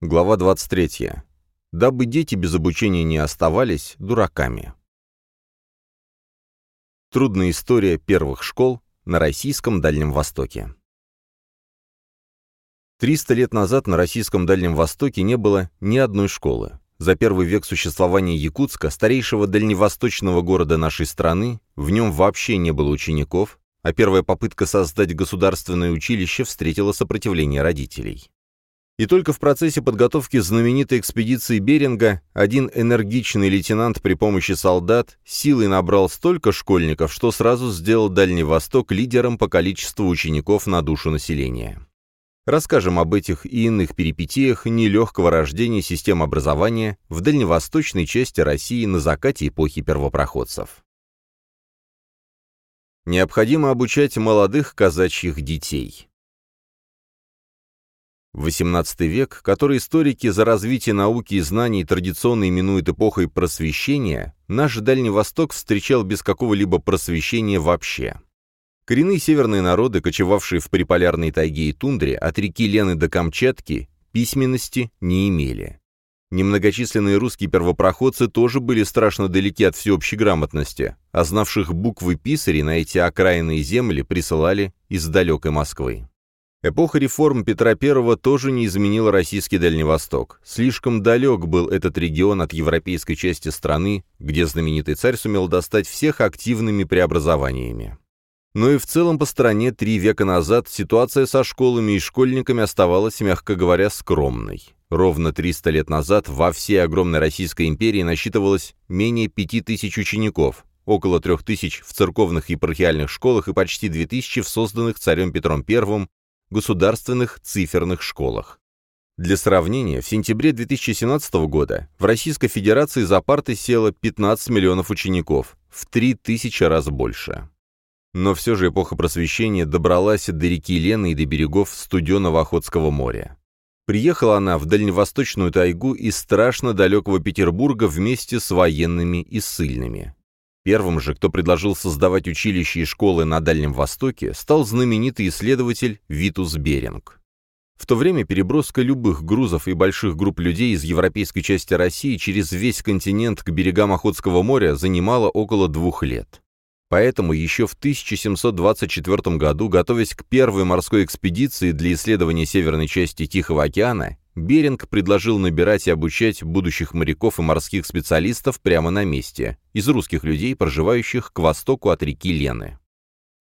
Глава 23. Дабы дети без обучения не оставались дураками. Трудная история первых школ на российском Дальнем Востоке. 300 лет назад на российском Дальнем Востоке не было ни одной школы. За первый век существования Якутска, старейшего дальневосточного города нашей страны, в нем вообще не было учеников, а первая попытка создать государственное училище встретила сопротивление родителей. И только в процессе подготовки знаменитой экспедиции Беринга один энергичный лейтенант при помощи солдат силой набрал столько школьников, что сразу сделал Дальний Восток лидером по количеству учеников на душу населения. Расскажем об этих и иных перипетиях нелегкого рождения систем образования в дальневосточной части России на закате эпохи первопроходцев. Необходимо обучать молодых казачьих детей. XVIII век, который историки за развитие науки и знаний традиционно именуют эпохой просвещения, наш Дальний Восток встречал без какого-либо просвещения вообще. Коренные северные народы, кочевавшие в приполярной тайге и тундре от реки Лены до Камчатки, письменности не имели. Немногочисленные русские первопроходцы тоже были страшно далеки от всеобщей грамотности, а знавших буквы писари на эти окраинные земли присылали из далекой Москвы. Эпоха реформ Петра I тоже не изменила российский Дальний Восток. Слишком далек был этот регион от европейской части страны, где знаменитый царь сумел достать всех активными преобразованиями. Но и в целом по стране три века назад ситуация со школами и школьниками оставалась, мягко говоря, скромной. Ровно 300 лет назад во всей огромной Российской империи насчитывалось менее 5000 учеников, около 3000 в церковных епархиальных школах и почти 2000 в созданных царем Петром I государственных циферных школах. Для сравнения, в сентябре 2017 года в Российской Федерации за парты село 15 миллионов учеников, в 3000 раз больше. Но все же эпоха просвещения добралась до реки Лены и до берегов студеного Охотского моря. Приехала она в дальневосточную тайгу из страшно далекого Петербурга вместе с военными и ссыльными. Первым же, кто предложил создавать училища и школы на Дальнем Востоке, стал знаменитый исследователь Витус Беринг. В то время переброска любых грузов и больших групп людей из европейской части России через весь континент к берегам Охотского моря занимала около двух лет. Поэтому еще в 1724 году, готовясь к первой морской экспедиции для исследования северной части Тихого океана, Беринг предложил набирать и обучать будущих моряков и морских специалистов прямо на месте, из русских людей, проживающих к востоку от реки Лены.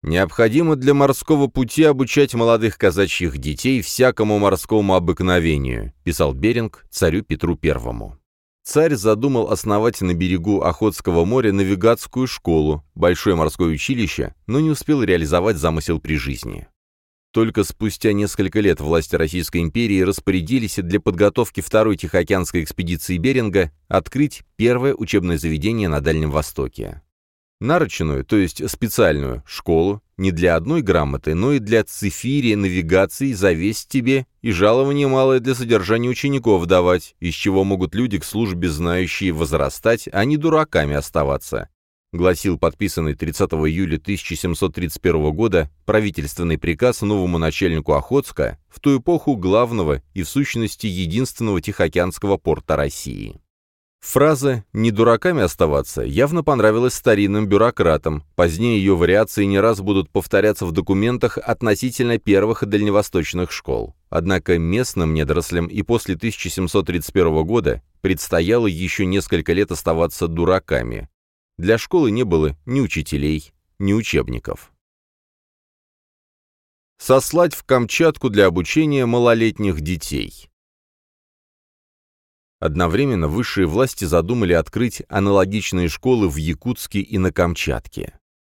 Необходимо для морского пути обучать молодых казачьих детей всякому морскому обыкновению, писал Беринг царю Петру I. Царь задумал основать на берегу Охотского моря навигатскую школу, большое морское училище, но не успел реализовать замысел при жизни. Только спустя несколько лет власти Российской империи распорядились для подготовки второй Тихоокеанской экспедиции Беринга открыть первое учебное заведение на Дальнем Востоке. Нарочную, то есть специальную, школу, не для одной грамоты, но и для цифирия, навигации, завесть тебе и жалование малое для содержания учеников давать, из чего могут люди к службе знающие возрастать, а не дураками оставаться, гласил подписанный 30 июля 1731 года правительственный приказ новому начальнику Охотска, в ту эпоху главного и в сущности единственного Тихоокеанского порта России. Фраза «не дураками оставаться» явно понравилась старинным бюрократам, позднее ее вариации не раз будут повторяться в документах относительно первых дальневосточных школ. Однако местным недорослям и после 1731 года предстояло еще несколько лет оставаться дураками, для школы не было ни учителей, ни учебников. Сослать в Камчатку для обучения малолетних детей. Одновременно высшие власти задумали открыть аналогичные школы в Якутске и на Камчатке.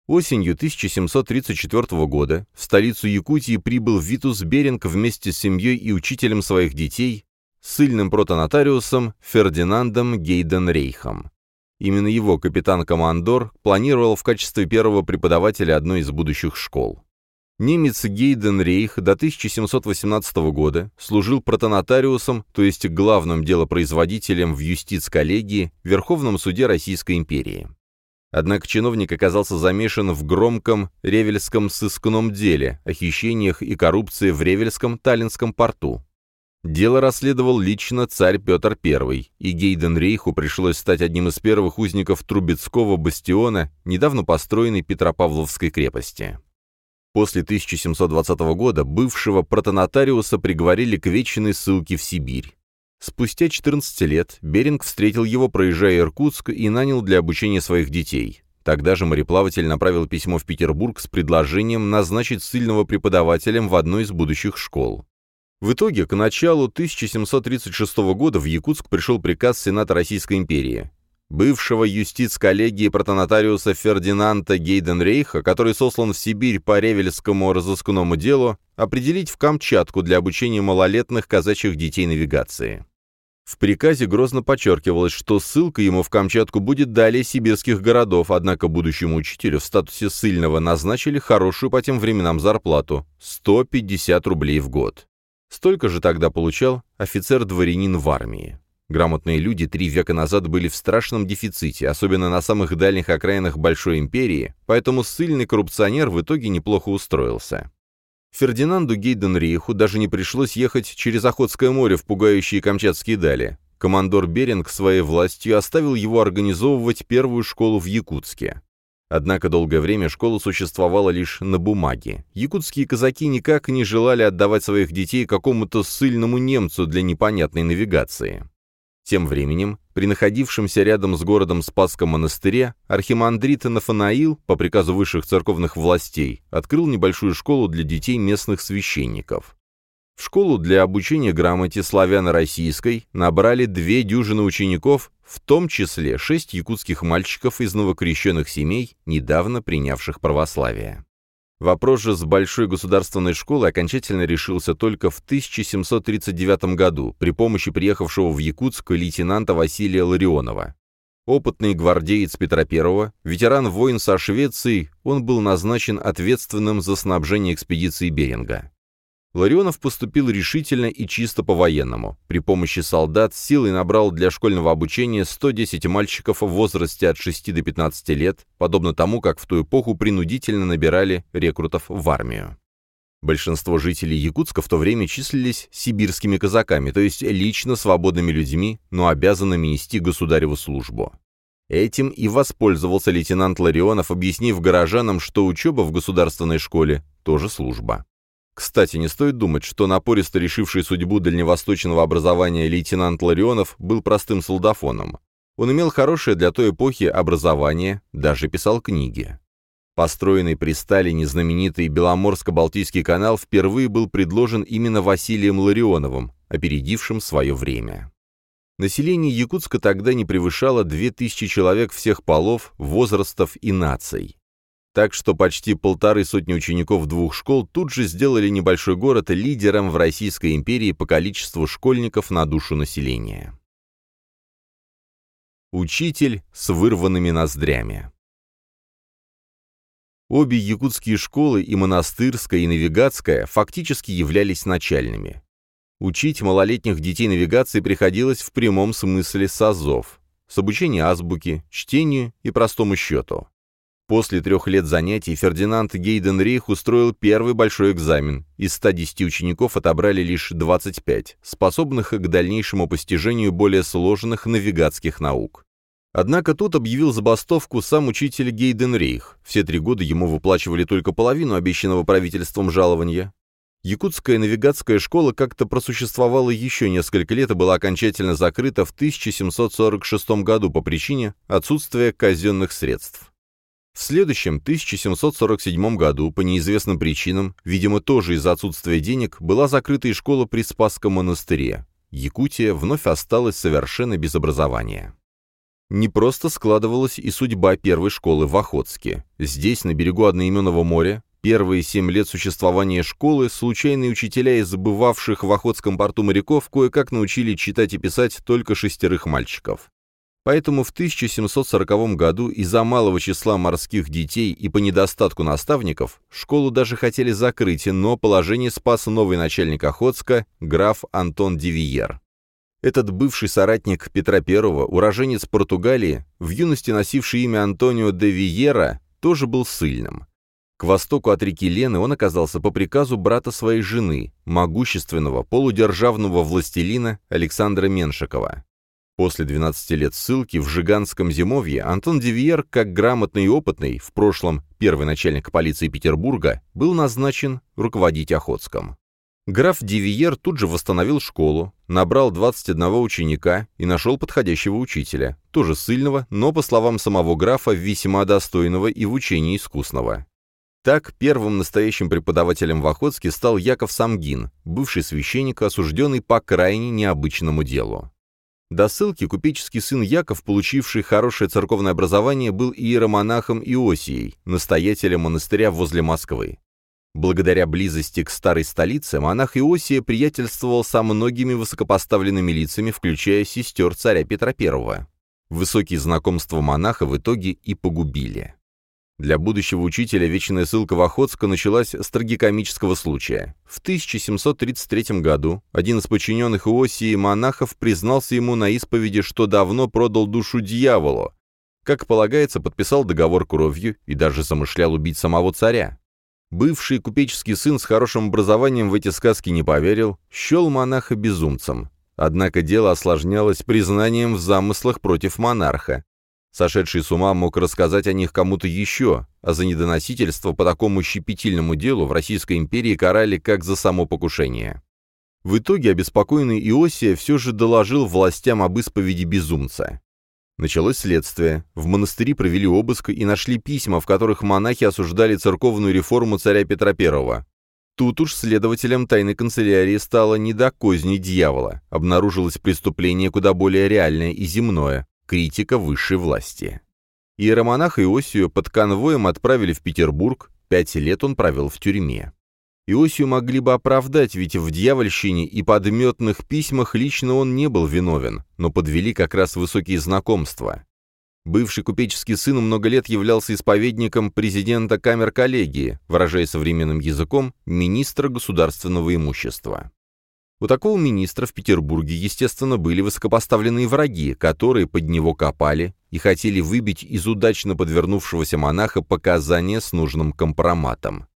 Осенью 1734 года в столицу Якутии прибыл Витус Беринг вместе с семьей и учителем своих детей, сыльным протонотариусом Фердинандом Гейденрейхом. Именно его капитан-командор планировал в качестве первого преподавателя одной из будущих школ. Немец Гейден Рейх до 1718 года служил протонотариусом, то есть главным делопроизводителем в юстиц-коллегии Верховном суде Российской империи. Однако чиновник оказался замешан в громком ревельском сыскном деле о хищениях и коррупции в Ревельском Таллинском порту. Дело расследовал лично царь Петр I, и Гейденрейху пришлось стать одним из первых узников Трубецкого бастиона, недавно построенной Петропавловской крепости. После 1720 года бывшего протонотариуса приговорили к вечной ссылке в Сибирь. Спустя 14 лет Беринг встретил его, проезжая Иркутск, и нанял для обучения своих детей. Тогда же мореплаватель направил письмо в Петербург с предложением назначить ссыльного преподавателем в одной из будущих школ. В итоге, к началу 1736 года в Якутск пришел приказ Сената Российской империи. Бывшего юстиц-коллегии протонотариуса Фердинанда Гейденрейха, который сослан в Сибирь по Ревельскому разыскному делу, определить в Камчатку для обучения малолетних казачьих детей навигации. В приказе грозно подчеркивалось, что ссылка ему в Камчатку будет далее сибирских городов, однако будущему учителю в статусе ссыльного назначили хорошую по тем временам зарплату – 150 рублей в год. Столько же тогда получал офицер-дворянин в армии. Грамотные люди три века назад были в страшном дефиците, особенно на самых дальних окраинах Большой империи, поэтому ссыльный коррупционер в итоге неплохо устроился. Фердинанду Гейденрейху даже не пришлось ехать через Охотское море в пугающие Камчатские дали. Командор Беринг своей властью оставил его организовывать первую школу в Якутске. Однако долгое время школа существовала лишь на бумаге. Якутские казаки никак не желали отдавать своих детей какому-то ссыльному немцу для непонятной навигации. Тем временем, при находившемся рядом с городом Спасском монастыре, архимандрит Нафанаил, по приказу высших церковных властей, открыл небольшую школу для детей местных священников. В школу для обучения грамоте славяно-российской набрали две дюжины учеников, в том числе шесть якутских мальчиков из новокрещенных семей, недавно принявших православие. Вопрос же с большой государственной школой окончательно решился только в 1739 году при помощи приехавшего в Якутск лейтенанта Василия Ларионова. Опытный гвардеец Петра I, ветеран войн со Швецией, он был назначен ответственным за снабжение экспедиции Беринга. Ларионов поступил решительно и чисто по-военному. При помощи солдат силой набрал для школьного обучения 110 мальчиков в возрасте от 6 до 15 лет, подобно тому, как в ту эпоху принудительно набирали рекрутов в армию. Большинство жителей Якутска в то время числились сибирскими казаками, то есть лично свободными людьми, но обязанными нести государеву службу. Этим и воспользовался лейтенант Ларионов, объяснив горожанам, что учеба в государственной школе – тоже служба. Кстати, не стоит думать, что напористо решивший судьбу дальневосточного образования лейтенант Ларионов был простым солдафоном. Он имел хорошее для той эпохи образование, даже писал книги. Построенный при Сталине знаменитый Беломорско-Балтийский канал впервые был предложен именно Василием Ларионовым, опередившим свое время. Население Якутска тогда не превышало 2000 человек всех полов, возрастов и наций. Так что почти полторы сотни учеников двух школ тут же сделали небольшой город лидером в Российской империи по количеству школьников на душу населения. Учитель с вырванными ноздрями Обе якутские школы, и монастырская, и навигатская, фактически являлись начальными. Учить малолетних детей навигации приходилось в прямом смысле с азов, с обучения азбуки, чтению и простому счету. После трех лет занятий Фердинанд Гейденрейх устроил первый большой экзамен. Из 110 учеников отобрали лишь 25, способных к дальнейшему постижению более сложных навигатских наук. Однако тут объявил забастовку сам учитель Гейденрейх. Все три года ему выплачивали только половину обещанного правительством жалования. Якутская навигатская школа как-то просуществовала еще несколько лет и была окончательно закрыта в 1746 году по причине отсутствия казенных средств. В следующем, 1747 году, по неизвестным причинам, видимо, тоже из-за отсутствия денег, была закрыта и школа при Спасском монастыре. Якутия вновь осталась совершенно без образования. Не просто складывалась и судьба первой школы в Охотске. Здесь, на берегу одноименного моря, первые семь лет существования школы случайные учителя из забывавших в Охотском порту моряков кое-как научили читать и писать только шестерых мальчиков. Поэтому в 1740 году из-за малого числа морских детей и по недостатку наставников школу даже хотели закрыть, но положение спас новый начальник Охотска, граф Антон Дивиер. Этот бывший соратник Петра I, уроженец Португалии, в юности носивший имя Антонио де Виера, тоже был сильным. К востоку от реки Лены он оказался по приказу брата своей жены, могущественного полудержавного властелина Александра Меншикова. После 12 лет ссылки в Жиганском зимовье Антон Девьер, как грамотный и опытный, в прошлом первый начальник полиции Петербурга, был назначен руководить Охотском. Граф Девиер тут же восстановил школу, набрал 21 ученика и нашел подходящего учителя, тоже сильного, но, по словам самого графа, весьма достойного и в учении искусного. Так, первым настоящим преподавателем в Охотске стал Яков Самгин, бывший священник, осужденный по крайне необычному делу. До ссылки купеческий сын Яков, получивший хорошее церковное образование, был иеромонахом Иосией, настоятелем монастыря возле Москвы. Благодаря близости к старой столице монах Иосия приятельствовал со многими высокопоставленными лицами, включая сестер царя Петра I. Высокие знакомства монаха в итоге и погубили. Для будущего учителя вечная ссылка в Охотско началась с трагикомического случая. В 1733 году один из подчиненных Иосии монахов признался ему на исповеди, что давно продал душу дьяволу. Как полагается, подписал договор кровью и даже замышлял убить самого царя. Бывший купеческий сын с хорошим образованием в эти сказки не поверил, счел монаха безумцем. Однако дело осложнялось признанием в замыслах против монарха. Сошедший с ума мог рассказать о них кому-то еще, а за недоносительство по такому щепетильному делу в Российской империи карали как за само покушение. В итоге обеспокоенный Иосия все же доложил властям об исповеди безумца. Началось следствие. В монастыре провели обыск и нашли письма, в которых монахи осуждали церковную реформу царя Петра I. Тут уж следователям тайной канцелярии стало не до козни дьявола. Обнаружилось преступление куда более реальное и земное – критика высшей власти. Иеромонаха Иосию под конвоем отправили в Петербург, пять лет он провел в тюрьме. Иосию могли бы оправдать, ведь в дьявольщине и подметных письмах лично он не был виновен, но подвели как раз высокие знакомства. Бывший купеческий сын много лет являлся исповедником президента камер коллегии, выражая современным языком, министра государственного имущества. У такого министра в Петербурге, естественно, были высокопоставленные враги, которые под него копали и хотели выбить из удачно подвернувшегося монаха показания с нужным компроматом.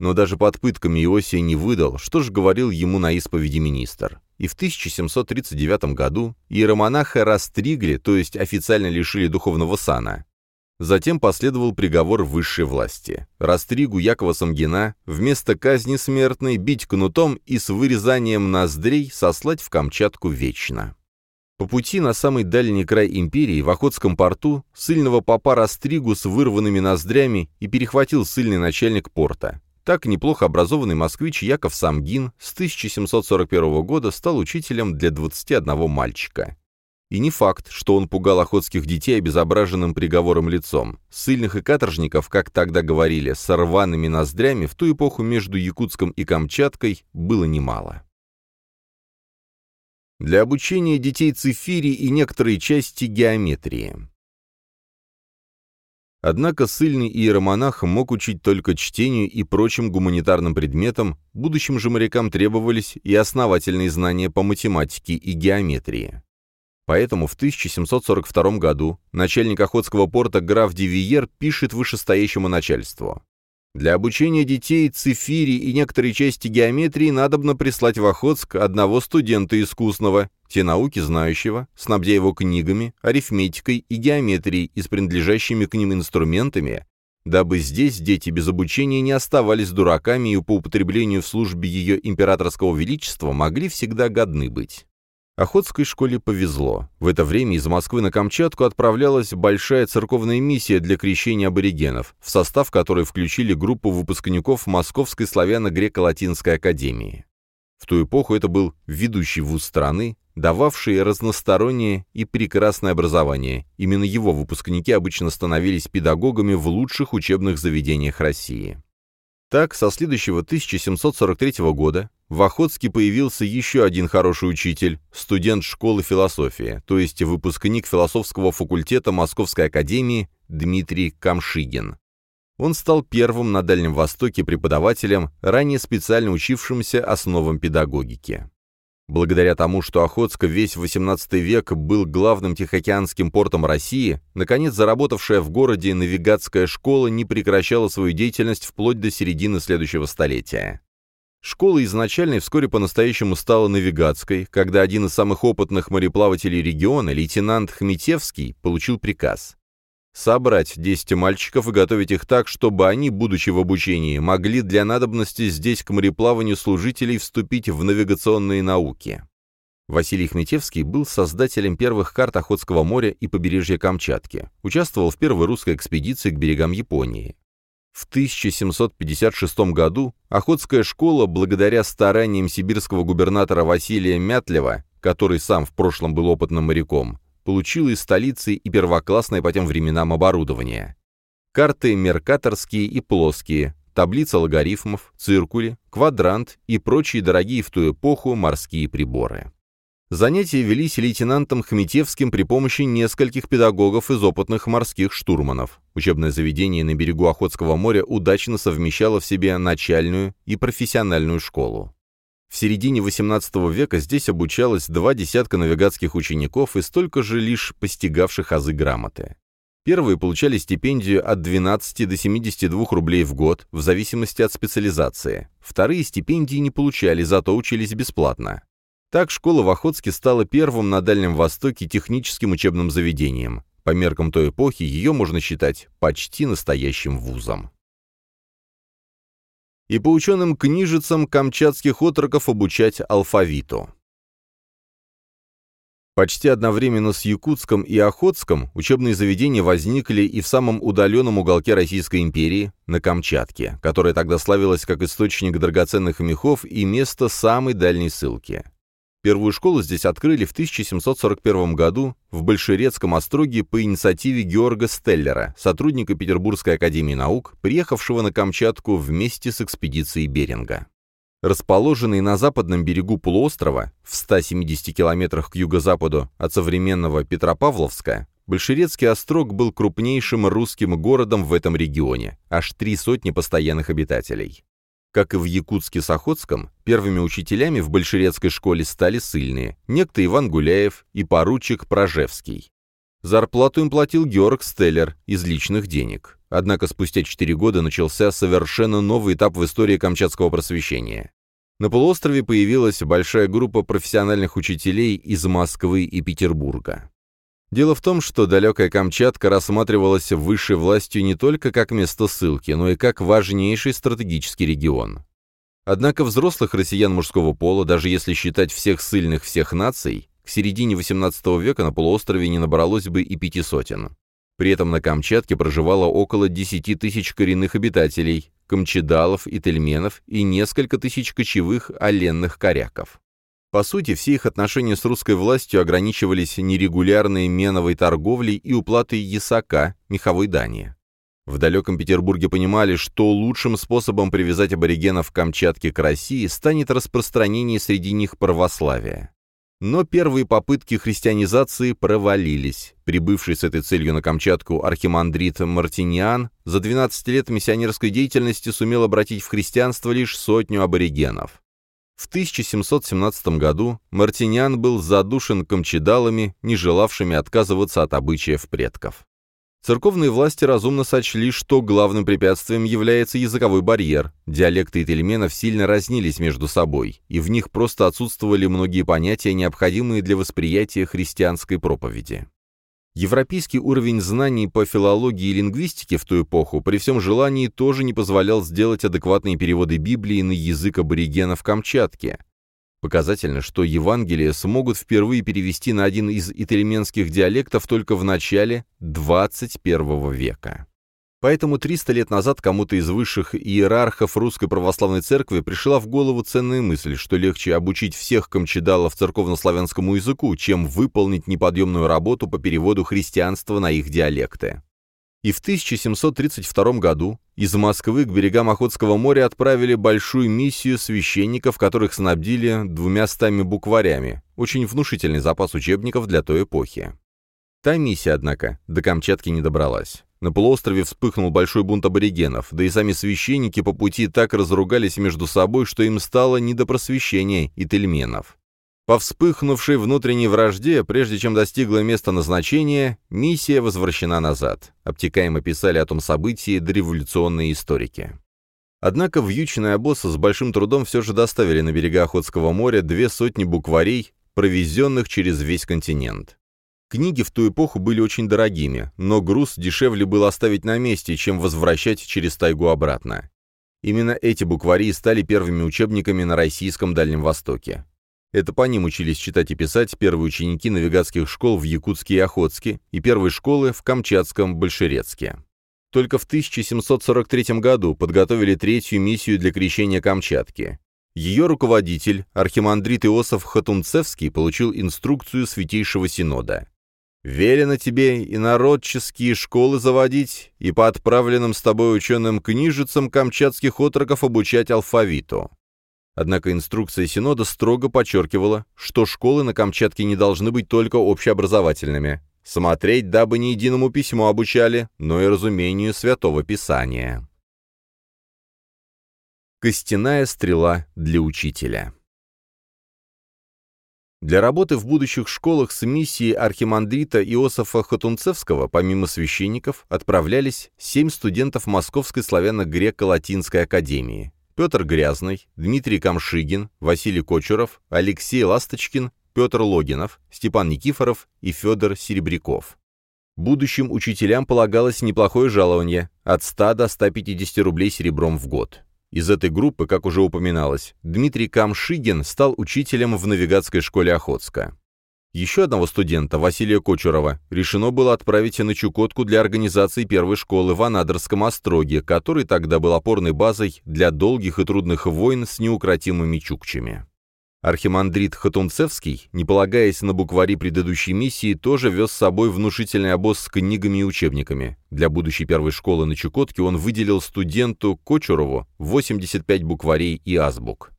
Но даже под пытками Иосия не выдал, что же говорил ему на исповеди министр. И в 1739 году иеромонаха растригли, то есть официально лишили духовного сана. Затем последовал приговор высшей власти. Растригу Якова Самгина вместо казни смертной бить кнутом и с вырезанием ноздрей сослать в Камчатку вечно. По пути на самый дальний край империи, в Охотском порту, сыльного попа Растригу с вырванными ноздрями и перехватил сыльный начальник порта. Так неплохо образованный москвич Яков Самгин с 1741 года стал учителем для 21 мальчика. И не факт, что он пугал охотских детей обезображенным приговором лицом. Сыльных и каторжников, как тогда говорили, с рваными ноздрями в ту эпоху между Якутском и Камчаткой было немало. Для обучения детей цифири и некоторые части геометрии. Однако сильный иеромонах мог учить только чтению и прочим гуманитарным предметам, будущим же морякам требовались и основательные знания по математике и геометрии. Поэтому в 1742 году начальник Охотского порта граф Девиер пишет вышестоящему начальству. Для обучения детей цифири и некоторые части геометрии надобно прислать в Охотск одного студента искусного, те науки знающего, снабдя его книгами, арифметикой и геометрией и с принадлежащими к ним инструментами, дабы здесь дети без обучения не оставались дураками и по употреблению в службе ее императорского величества могли всегда годны быть. Охотской школе повезло. В это время из Москвы на Камчатку отправлялась большая церковная миссия для крещения аборигенов, в состав которой включили группу выпускников Московской славяно-греко-латинской академии. В ту эпоху это был ведущий вуз страны, дававший разностороннее и прекрасное образование. Именно его выпускники обычно становились педагогами в лучших учебных заведениях России. Так, со следующего 1743 года в Охотске появился еще один хороший учитель, студент школы философии, то есть выпускник философского факультета Московской академии Дмитрий Камшигин. Он стал первым на Дальнем Востоке преподавателем, ранее специально учившимся основам педагогики. Благодаря тому, что Охотск весь XVIII век был главным Тихоокеанским портом России, наконец заработавшая в городе навигатская школа не прекращала свою деятельность вплоть до середины следующего столетия. Школа изначально вскоре по-настоящему стала навигатской, когда один из самых опытных мореплавателей региона, лейтенант Хмитевский, получил приказ собрать 10 мальчиков и готовить их так, чтобы они, будучи в обучении, могли для надобности здесь к мореплаванию служителей вступить в навигационные науки. Василий Хметевский был создателем первых карт Охотского моря и побережья Камчатки, участвовал в первой русской экспедиции к берегам Японии. В 1756 году Охотская школа, благодаря стараниям сибирского губернатора Василия Мятлева, который сам в прошлом был опытным моряком, получила из столицы и первоклассное по тем временам оборудование. Карты меркаторские и плоские, таблица логарифмов, циркули, квадрант и прочие дорогие в ту эпоху морские приборы. Занятия велись лейтенантом Хметевским при помощи нескольких педагогов из опытных морских штурманов. Учебное заведение на берегу Охотского моря удачно совмещало в себе начальную и профессиональную школу. В середине XVIII века здесь обучалось два десятка навигатских учеников и столько же лишь постигавших азы грамоты. Первые получали стипендию от 12 до 72 рублей в год, в зависимости от специализации. Вторые стипендии не получали, зато учились бесплатно. Так школа в Охотске стала первым на Дальнем Востоке техническим учебным заведением. По меркам той эпохи ее можно считать почти настоящим вузом и по ученым-книжицам камчатских отроков обучать алфавиту. Почти одновременно с Якутском и Охотском учебные заведения возникли и в самом удаленном уголке Российской империи, на Камчатке, которая тогда славилась как источник драгоценных мехов и место самой дальней ссылки. Первую школу здесь открыли в 1741 году в Большерецком остроге по инициативе Георга Стеллера, сотрудника Петербургской академии наук, приехавшего на Камчатку вместе с экспедицией Беринга. Расположенный на западном берегу полуострова, в 170 километрах к юго-западу от современного Петропавловска, Большерецкий острог был крупнейшим русским городом в этом регионе, аж три сотни постоянных обитателей. Как и в Якутске с Охотском, первыми учителями в большерецкой школе стали сыльные, некто Иван Гуляев и поручик Прожевский. Зарплату им платил Георг Стеллер из личных денег. Однако спустя четыре года начался совершенно новый этап в истории камчатского просвещения. На полуострове появилась большая группа профессиональных учителей из Москвы и Петербурга. Дело в том, что далекая Камчатка рассматривалась высшей властью не только как место ссылки, но и как важнейший стратегический регион. Однако взрослых россиян мужского пола, даже если считать всех ссыльных всех наций, к середине XVIII века на полуострове не набралось бы и пяти сотен. При этом на Камчатке проживало около 10 тысяч коренных обитателей, камчедалов и тельменов и несколько тысяч кочевых оленных коряков. По сути, все их отношения с русской властью ограничивались нерегулярной меновой торговлей и уплатой ясака, меховой дани. В далеком Петербурге понимали, что лучшим способом привязать аборигенов Камчатки к России станет распространение среди них православия. Но первые попытки христианизации провалились. Прибывший с этой целью на Камчатку архимандрит Мартиниан за 12 лет миссионерской деятельности сумел обратить в христианство лишь сотню аборигенов. В 1717 году Мартиниан был задушен камчедалами, не желавшими отказываться от обычаев предков. Церковные власти разумно сочли, что главным препятствием является языковой барьер. Диалекты итальменов сильно разнились между собой, и в них просто отсутствовали многие понятия, необходимые для восприятия христианской проповеди. Европейский уровень знаний по филологии и лингвистике в ту эпоху при всем желании тоже не позволял сделать адекватные переводы Библии на язык аборигенов Камчатки. Показательно, что Евангелие смогут впервые перевести на один из итальменских диалектов только в начале XXI века. Поэтому 300 лет назад кому-то из высших иерархов Русской Православной Церкви пришла в голову ценная мысль, что легче обучить всех камчедалов церковнославянскому языку, чем выполнить неподъемную работу по переводу христианства на их диалекты. И в 1732 году из Москвы к берегам Охотского моря отправили большую миссию священников, которых снабдили двумя стами букварями, очень внушительный запас учебников для той эпохи. Та миссия, однако, до Камчатки не добралась. На полуострове вспыхнул большой бунт аборигенов, да и сами священники по пути так разругались между собой, что им стало не до просвещения и тельменов. По вспыхнувшей внутренней вражде, прежде чем достигла места назначения, миссия возвращена назад. Обтекаемо писали о том событии дореволюционные историки. Однако вьючный обоз с большим трудом все же доставили на берега Охотского моря две сотни букварей, провезенных через весь континент. Книги в ту эпоху были очень дорогими, но груз дешевле было оставить на месте, чем возвращать через тайгу обратно. Именно эти буквари стали первыми учебниками на Российском Дальнем Востоке. Это по ним учились читать и писать первые ученики навигатских школ в Якутске и Охотске и первой школы в Камчатском Большерецке. Только в 1743 году подготовили третью миссию для крещения Камчатки. Ее руководитель, архимандрит Иосиф Хатунцевский, получил инструкцию Святейшего Синода. «Велено тебе и народческие школы заводить, и по отправленным с тобой ученым книжицам камчатских отроков обучать алфавиту. Однако инструкция Синода строго подчеркивала, что школы на Камчатке не должны быть только общеобразовательными. Смотреть, дабы не единому письму обучали, но и разумению Святого Писания. Костяная стрела для учителя для работы в будущих школах с миссией архимандрита Иосифа Хатунцевского, помимо священников, отправлялись семь студентов Московской славяно-греко-латинской академии. Петр Грязный, Дмитрий Камшигин, Василий Кочуров, Алексей Ласточкин, Петр Логинов, Степан Никифоров и Федор Серебряков. Будущим учителям полагалось неплохое жалование – от 100 до 150 рублей серебром в год. Из этой группы, как уже упоминалось, Дмитрий Камшигин стал учителем в навигатской школе Охотска. Еще одного студента, Василия Кочурова, решено было отправить на Чукотку для организации первой школы в Анадырском остроге, который тогда был опорной базой для долгих и трудных войн с неукротимыми чукчами. Архимандрит Хатунцевский, не полагаясь на буквари предыдущей миссии, тоже вез с собой внушительный обоз с книгами и учебниками. Для будущей первой школы на Чукотке он выделил студенту Кочурову 85 букварей и азбук.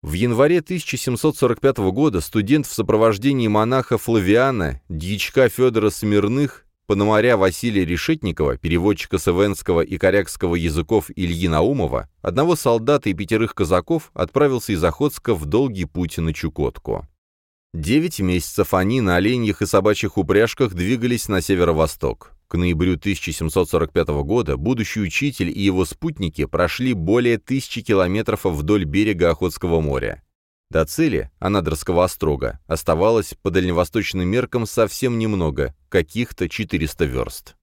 В январе 1745 года студент в сопровождении монаха Флавиана, дьячка Федора Смирных, пономаря Василия Решетникова, переводчика савенского и корякского языков Ильи Наумова, одного солдата и пятерых казаков отправился из Охотска в долгий путь на Чукотку. Девять месяцев они на оленьих и собачьих упряжках двигались на северо-восток. К ноябрю 1745 года будущий учитель и его спутники прошли более тысячи километров вдоль берега Охотского моря. До цели, Анадырского острога, оставалось по дальневосточным меркам совсем немного, каких-то 400 верст.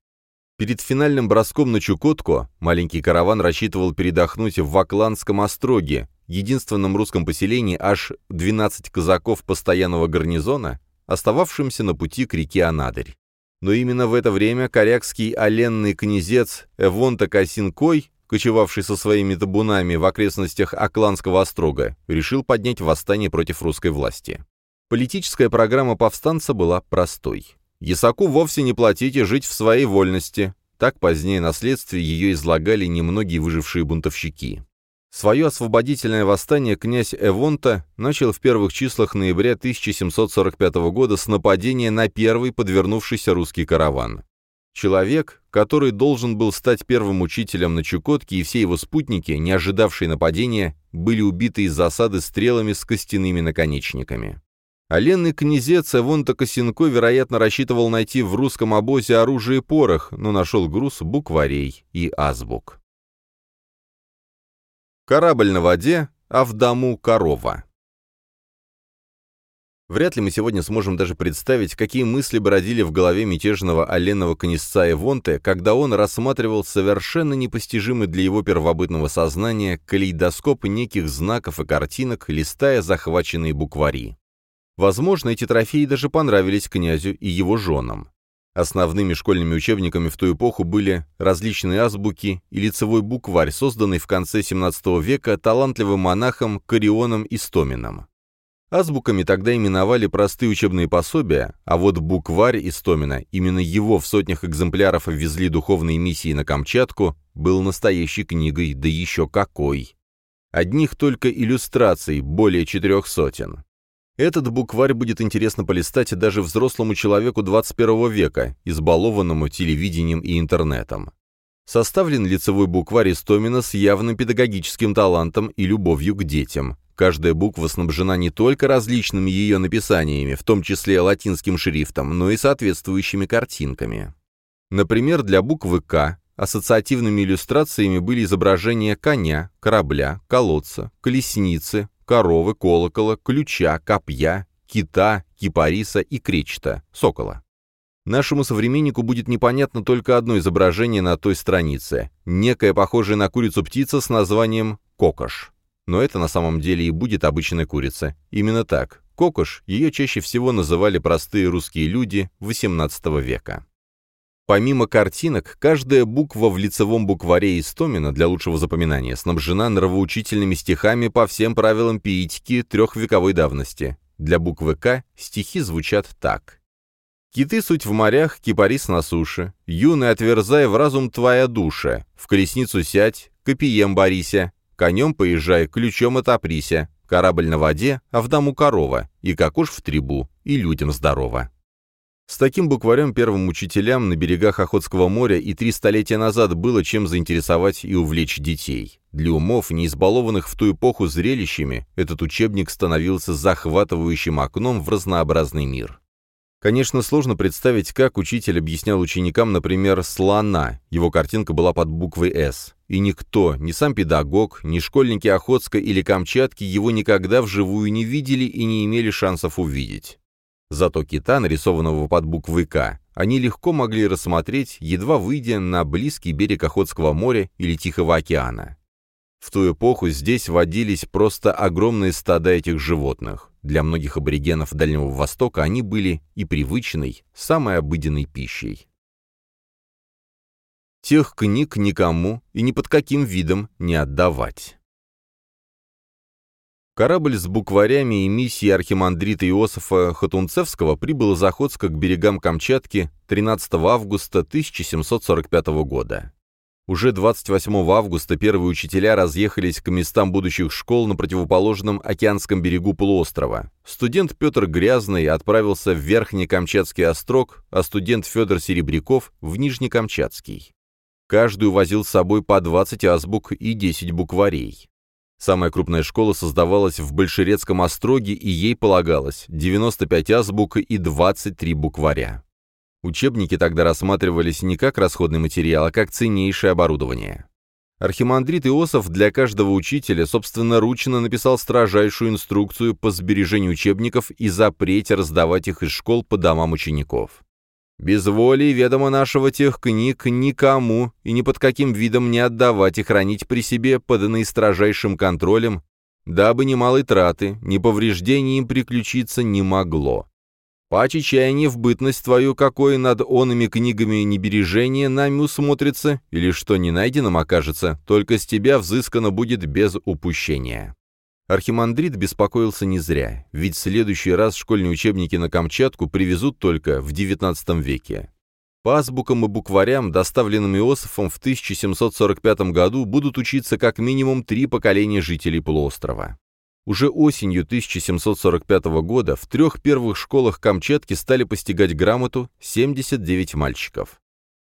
Перед финальным броском на Чукотку маленький караван рассчитывал передохнуть в Вакландском остроге, единственном русском поселении аж 12 казаков постоянного гарнизона, остававшимся на пути к реке Анадырь. Но именно в это время корякский оленный князец Эвонта Косинкой, кочевавший со своими табунами в окрестностях Акланского острога, решил поднять восстание против русской власти. Политическая программа повстанца была простой. Ясаку вовсе не платить и жить в своей вольности. Так позднее на следствии ее излагали немногие выжившие бунтовщики. Свое освободительное восстание князь Эвонта начал в первых числах ноября 1745 года с нападения на первый подвернувшийся русский караван. Человек, который должен был стать первым учителем на Чукотке, и все его спутники, не ожидавшие нападения, были убиты из засады стрелами с костяными наконечниками. Оленный князец Эвонта Косенко, вероятно, рассчитывал найти в русском обозе оружие и порох, но нашел груз букварей и азбук. Корабль на воде, а в дому корова. Вряд ли мы сегодня сможем даже представить, какие мысли бродили в голове мятежного оленного князца Эвонте, когда он рассматривал совершенно непостижимый для его первобытного сознания калейдоскоп неких знаков и картинок, листая захваченные буквари. Возможно, эти трофеи даже понравились князю и его женам. Основными школьными учебниками в ту эпоху были различные азбуки и лицевой букварь, созданный в конце XVII века талантливым монахом Карионом Истомином. Азбуками тогда именовали простые учебные пособия, а вот букварь Истомина, именно его в сотнях экземпляров ввезли духовные миссии на Камчатку, был настоящей книгой, да еще какой. Одних только иллюстраций более четырех сотен. Этот букварь будет интересно полистать даже взрослому человеку 21 века, избалованному телевидением и интернетом. Составлен лицевой букварь Истомина с явным педагогическим талантом и любовью к детям. Каждая буква снабжена не только различными ее написаниями, в том числе латинским шрифтом, но и соответствующими картинками. Например, для буквы «К» ассоциативными иллюстрациями были изображения коня, корабля, колодца, колесницы, коровы, колокола, ключа, копья, кита, кипариса и кречета, сокола. Нашему современнику будет непонятно только одно изображение на той странице – некая похожая на курицу птица с названием «кокош». Но это на самом деле и будет обычная курица. Именно так. Кокош, ее чаще всего называли простые русские люди XVIII века. Помимо картинок, каждая буква в лицевом букваре Истомина для лучшего запоминания снабжена нравоучительными стихами по всем правилам пиитики трехвековой давности. Для буквы «К» стихи звучат так. «Киты суть в морях, кипарис на суше, юный отверзай в разум твоя душа, в колесницу сядь, копием борися, Конем поезжай, ключом отоприся, корабль на воде, а в дому корова, и как уж в трибу, и людям здорово. С таким букварем первым учителям на берегах Охотского моря и три столетия назад было чем заинтересовать и увлечь детей. Для умов, не избалованных в ту эпоху зрелищами, этот учебник становился захватывающим окном в разнообразный мир. Конечно, сложно представить, как учитель объяснял ученикам, например, слона, его картинка была под буквой «С», и никто, ни сам педагог, ни школьники Охотска или Камчатки его никогда вживую не видели и не имели шансов увидеть. Зато кита, нарисованного под буквой «К», они легко могли рассмотреть, едва выйдя на близкий берег Охотского моря или Тихого океана. В ту эпоху здесь водились просто огромные стада этих животных. Для многих аборигенов Дальнего Востока они были и привычной, самой обыденной пищей. Тех книг никому и ни под каким видом не отдавать. Корабль с букварями и миссией архимандрита Иосифа Хатунцевского прибыл из Охотска к берегам Камчатки 13 августа 1745 года. Уже 28 августа первые учителя разъехались к местам будущих школ на противоположном океанском берегу полуострова. Студент Петр Грязный отправился в Верхнекамчатский острог, а студент Федор Серебряков — в Нижнекамчатский. Каждый увозил с собой по 20 азбук и 10 букварей. Самая крупная школа создавалась в Большерецком остроге, и ей полагалось 95 азбук и 23 букваря. Учебники тогда рассматривались не как расходный материал, а как ценнейшее оборудование. Архимандрит Иосиф для каждого учителя собственноручно написал строжайшую инструкцию по сбережению учебников и запрете раздавать их из школ по домам учеников. «Без воли и ведома нашего тех книг никому и ни под каким видом не отдавать и хранить при себе под наистрожайшим контролем, дабы ни малой траты, ни повреждений им приключиться не могло. Паче чаяние в бытность твою, какое над онными книгами небережение нами усмотрится, или что не найденным окажется, только с тебя взыскано будет без упущения». Архимандрит беспокоился не зря, ведь в следующий раз школьные учебники на Камчатку привезут только в XIX веке. По азбукам и букварям, доставленным Иосифом в 1745 году, будут учиться как минимум три поколения жителей полуострова. Уже осенью 1745 года в трех первых школах Камчатки стали постигать грамоту 79 мальчиков.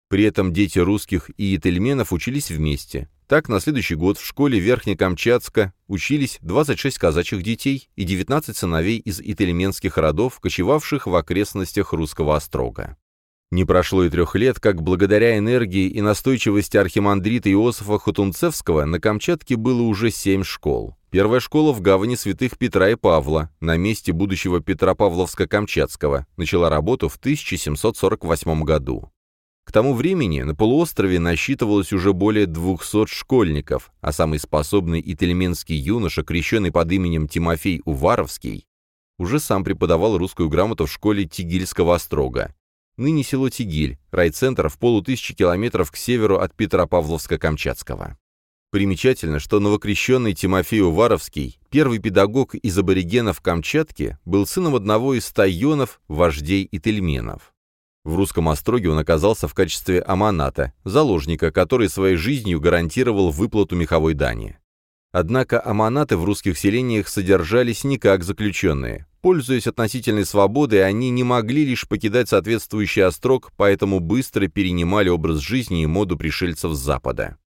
При этом дети русских и ительменов учились вместе. Так, на следующий год в школе Верхнекамчатска учились 26 казачьих детей и 19 сыновей из ительменских родов, кочевавших в окрестностях русского острога. Не прошло и трех лет, как благодаря энергии и настойчивости архимандрита Иосифа Хутунцевского на Камчатке было уже семь школ. Первая школа в гавани святых Петра и Павла, на месте будущего Петропавловска-Камчатского, начала работу в 1748 году. К тому времени на полуострове насчитывалось уже более 200 школьников, а самый способный ительменский юноша, крещенный под именем Тимофей Уваровский, уже сам преподавал русскую грамоту в школе Тигильского острога. Ныне село Тигиль, райцентр в полутысячи километров к северу от Петропавловска-Камчатского. Примечательно, что новокрещенный Тимофей Уваровский, первый педагог из аборигенов Камчатки, был сыном одного из тайонов, вождей и тельменов. В русском остроге он оказался в качестве аманата, заложника, который своей жизнью гарантировал выплату меховой дани. Однако аманаты в русских селениях содержались не как заключенные. Пользуясь относительной свободой, они не могли лишь покидать соответствующий острог, поэтому быстро перенимали образ жизни и моду пришельцев с Запада.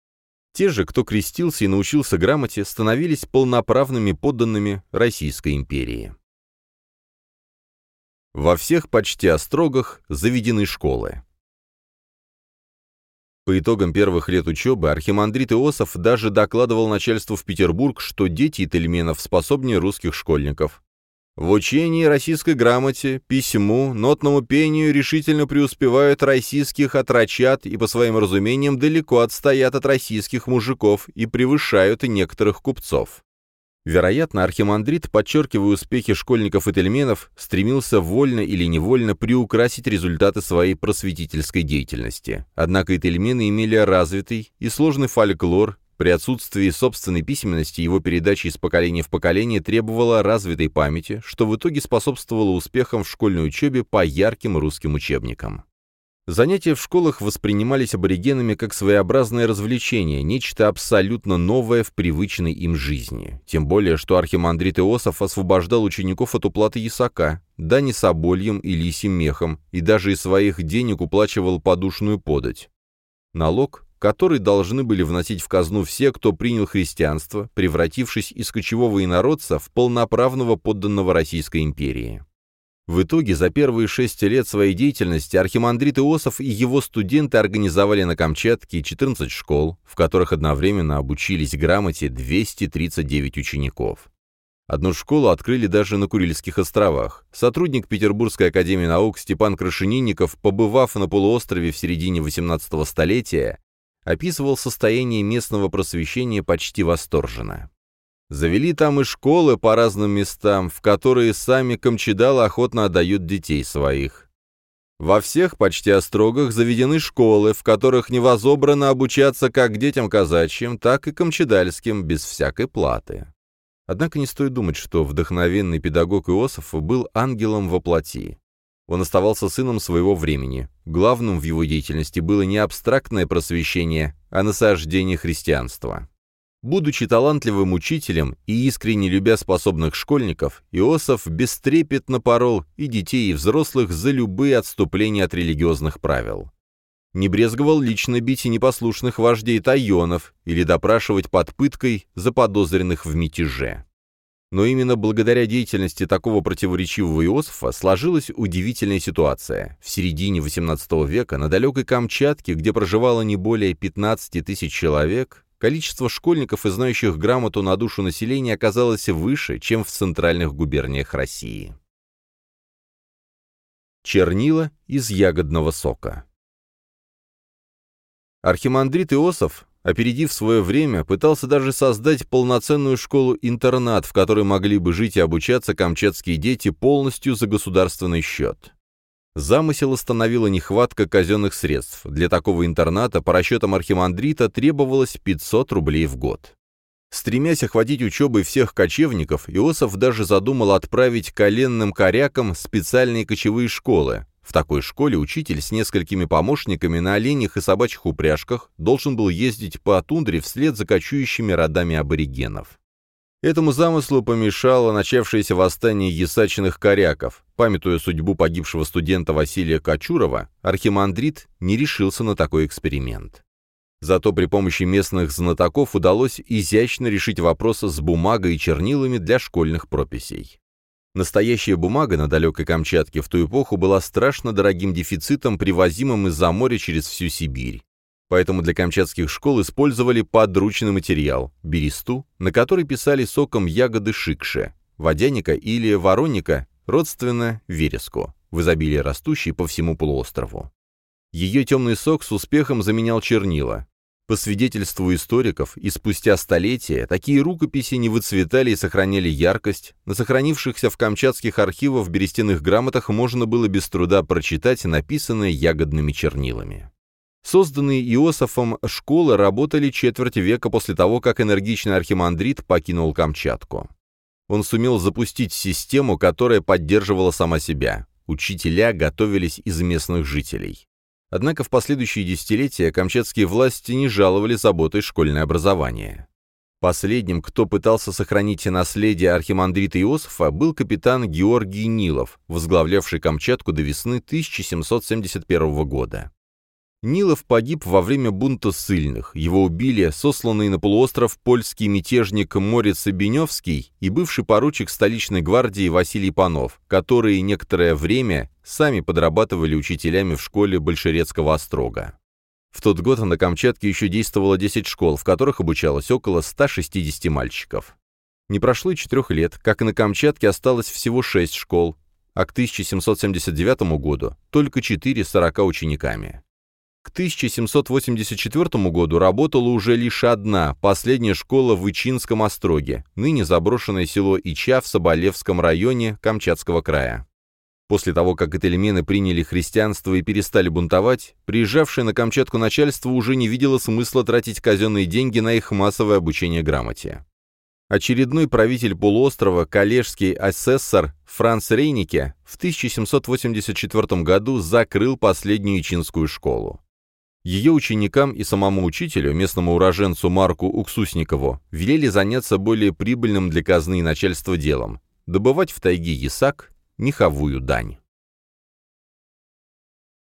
Те же, кто крестился и научился грамоте, становились полноправными подданными Российской империи. Во всех почти острогах заведены школы. По итогам первых лет учебы архимандрит Иосиф даже докладывал начальству в Петербург, что дети итальменов способнее русских школьников. В учении российской грамоте, письму, нотному пению решительно преуспевают российских отрочат и по своим разумениям далеко отстоят от российских мужиков и превышают некоторых купцов. Вероятно, архимандрит, подчеркивая успехи школьников и тельменов, стремился вольно или невольно приукрасить результаты своей просветительской деятельности. Однако и тельмены имели развитый и сложный фольклор, при отсутствии собственной письменности его передача из поколения в поколение требовала развитой памяти, что в итоге способствовало успехам в школьной учебе по ярким русским учебникам. Занятия в школах воспринимались аборигенами как своеобразное развлечение, нечто абсолютно новое в привычной им жизни. Тем более, что архимандрит Иосиф освобождал учеников от уплаты ясака, дани собольем и лисим мехом, и даже из своих денег уплачивал подушную подать. Налог, который должны были вносить в казну все, кто принял христианство, превратившись из кочевого инородца в полноправного подданного Российской империи. В итоге за первые шесть лет своей деятельности архимандрит Иосиф и его студенты организовали на Камчатке 14 школ, в которых одновременно обучились грамоте 239 учеников. Одну школу открыли даже на Курильских островах. Сотрудник Петербургской академии наук Степан Крашенинников, побывав на полуострове в середине 18 столетия, описывал состояние местного просвещения почти восторженно. Завели там и школы по разным местам, в которые сами камчедалы охотно отдают детей своих. Во всех почти острогах заведены школы, в которых невозобрано обучаться как детям казачьим, так и камчедальским, без всякой платы. Однако не стоит думать, что вдохновенный педагог Иосиф был ангелом во плоти. Он оставался сыном своего времени. Главным в его деятельности было не абстрактное просвещение, а насаждение христианства. Будучи талантливым учителем и искренне любя способных школьников, Иосиф бестрепетно порол и детей, и взрослых за любые отступления от религиозных правил. Не брезговал лично бить и непослушных вождей тайонов или допрашивать под пыткой заподозренных в мятеже. Но именно благодаря деятельности такого противоречивого Иосифа сложилась удивительная ситуация. В середине XVIII века на далекой Камчатке, где проживало не более 15 тысяч человек, количество школьников и знающих грамоту на душу населения оказалось выше, чем в центральных губерниях России. Чернила из ягодного сока Архимандрит Иосиф, опередив свое время, пытался даже создать полноценную школу-интернат, в которой могли бы жить и обучаться камчатские дети полностью за государственный счет. Замысел остановила нехватка казенных средств. Для такого интерната, по расчетам архимандрита, требовалось 500 рублей в год. Стремясь охватить учебой всех кочевников, Иосиф даже задумал отправить коленным корякам специальные кочевые школы. В такой школе учитель с несколькими помощниками на оленях и собачьих упряжках должен был ездить по тундре вслед за кочующими родами аборигенов. Этому замыслу помешало начавшееся восстание ясачных коряков. Памятуя судьбу погибшего студента Василия Кочурова, архимандрит не решился на такой эксперимент. Зато при помощи местных знатоков удалось изящно решить вопрос с бумагой и чернилами для школьных прописей. Настоящая бумага на далекой Камчатке в ту эпоху была страшно дорогим дефицитом, привозимым из-за моря через всю Сибирь. Поэтому для камчатских школ использовали подручный материал – бересту, на который писали соком ягоды шикше, водяника или вороника, родственно вереску, в изобилии растущей по всему полуострову. Ее темный сок с успехом заменял чернила. По свидетельству историков, и спустя столетия такие рукописи не выцветали и сохраняли яркость, на сохранившихся в камчатских архивах берестяных грамотах можно было без труда прочитать написанное ягодными чернилами. Созданные Иосифом школы работали четверть века после того, как энергичный архимандрит покинул Камчатку. Он сумел запустить систему, которая поддерживала сама себя. Учителя готовились из местных жителей. Однако в последующие десятилетия камчатские власти не жаловали заботой школьное образование. Последним, кто пытался сохранить наследие архимандрита Иосифа, был капитан Георгий Нилов, возглавлявший Камчатку до весны 1771 года. Нилов погиб во время бунта ссыльных. Его убили сосланный на полуостров польский мятежник Морец Беневский и бывший поручик столичной гвардии Василий Панов, которые некоторое время сами подрабатывали учителями в школе Большерецкого острога. В тот год на Камчатке еще действовало 10 школ, в которых обучалось около 160 мальчиков. Не прошло и четырех лет, как на Камчатке осталось всего 6 школ, а к 1779 году только 4 с 40 учениками. К 1784 году работала уже лишь одна, последняя школа в Ичинском остроге, ныне заброшенное село Ича в Соболевском районе Камчатского края. После того, как итальмены приняли христианство и перестали бунтовать, приезжавшее на Камчатку начальство уже не видело смысла тратить казенные деньги на их массовое обучение грамоте. Очередной правитель полуострова, коллежский асессор Франц Рейнике в 1784 году закрыл последнюю ичинскую школу. Ее ученикам и самому учителю, местному уроженцу Марку Уксусникову, велели заняться более прибыльным для казны и начальства делом – добывать в тайге ясак, меховую дань.